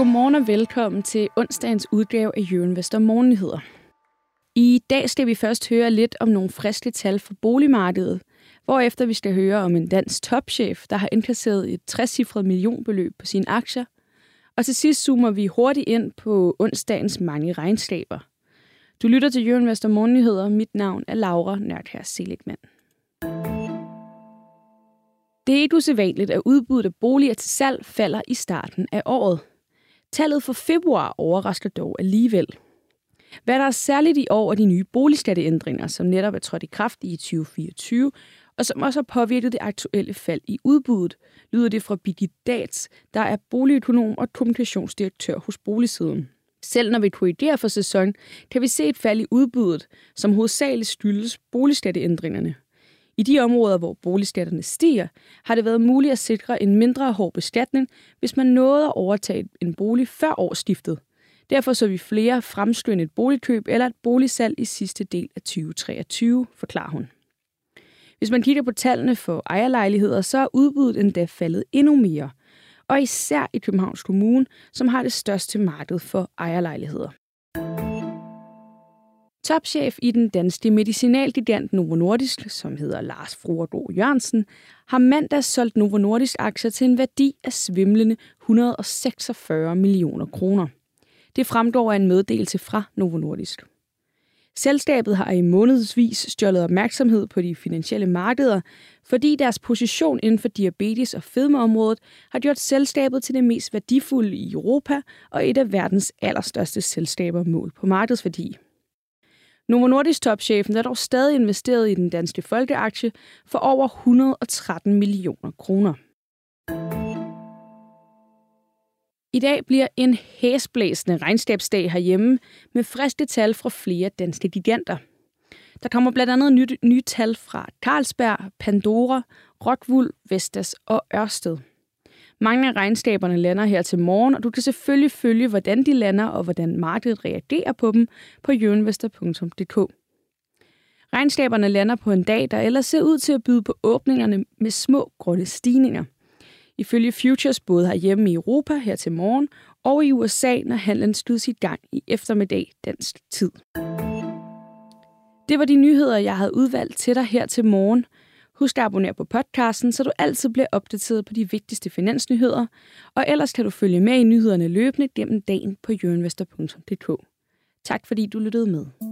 Godmorgen og velkommen til onsdagens udgave af Jørgen Vester Morgennyheder. I dag skal vi først høre lidt om nogle friske tal for boligmarkedet, hvorefter vi skal høre om en dansk topchef, der har indkasseret et 60-cifret millionbeløb på sine aktier. Og til sidst zoomer vi hurtigt ind på onsdagens mange regnskaber. Du lytter til Jørgen Vester Morgennyheder. Mit navn er Laura Nørkær Seligman. Det er ikke usædvanligt, at udbuddet af boliger til salg falder i starten af året. Tallet for februar overrasker dog alligevel. Hvad der er særligt i år er de nye boligskatteændringer, som netop er trådt i kraft i 2024, og som også har påvirket det aktuelle fald i udbuddet, lyder det fra Birgit Dats, der er boligøkonom og kommunikationsdirektør hos Boligsiden. Selv når vi korrigerer for sæson, kan vi se et fald i udbuddet, som hovedsageligt skyldes boligskatteændringerne. I de områder, hvor boligskatterne stiger, har det været muligt at sikre en mindre hård beskatning, hvis man nåede at overtage en bolig før årsskiftet. Derfor så vi flere fremskynde et boligkøb eller et boligsalg i sidste del af 2023, forklarer hun. Hvis man kigger på tallene for ejerlejligheder, så er udbuddet endda faldet endnu mere. Og især i Københavns Kommune, som har det største marked for ejerlejligheder. Topchef i den danske medicinalgigant Novo Nordisk, som hedder Lars Fruergaard Jørgensen, har mandag solgt Novo Nordisk aktier til en værdi af svimlende 146 millioner kroner. Det fremgår af en meddelelse fra Novo Nordisk. Selskabet har i månedsvis stjålet opmærksomhed på de finansielle markeder, fordi deres position inden for diabetes- og fedmeområdet har gjort selskabet til det mest værdifulde i Europa og et af verdens allerstørste selskaber mål på markedsværdi. Novo Nordisk topchefen er dog stadig investeret i den danske folkeaktie for over 113 millioner kroner. I dag bliver en hæsblæsende regnskabsdag herhjemme med friske tal fra flere danske giganter. Der kommer blandt andet nye, nye tal fra Carlsberg, Pandora, Rockwool, Vestas og Ørsted. Mange af regnskaberne lander her til morgen, og du kan selvfølgelig følge, hvordan de lander og hvordan markedet reagerer på dem på jørenvester.dk. Regnskaberne lander på en dag, der ellers ser ud til at byde på åbningerne med små grønne stigninger. Ifølge Futures både herhjemme i Europa her til morgen og i USA, når handlen skydes i gang i eftermiddag dansk tid. Det var de nyheder, jeg havde udvalgt til dig her til morgen – Husk at abonnere på podcasten, så du altid bliver opdateret på de vigtigste finansnyheder, og ellers kan du følge med i nyhederne løbende gennem dagen på jørinvestor.dk. Tak fordi du lyttede med.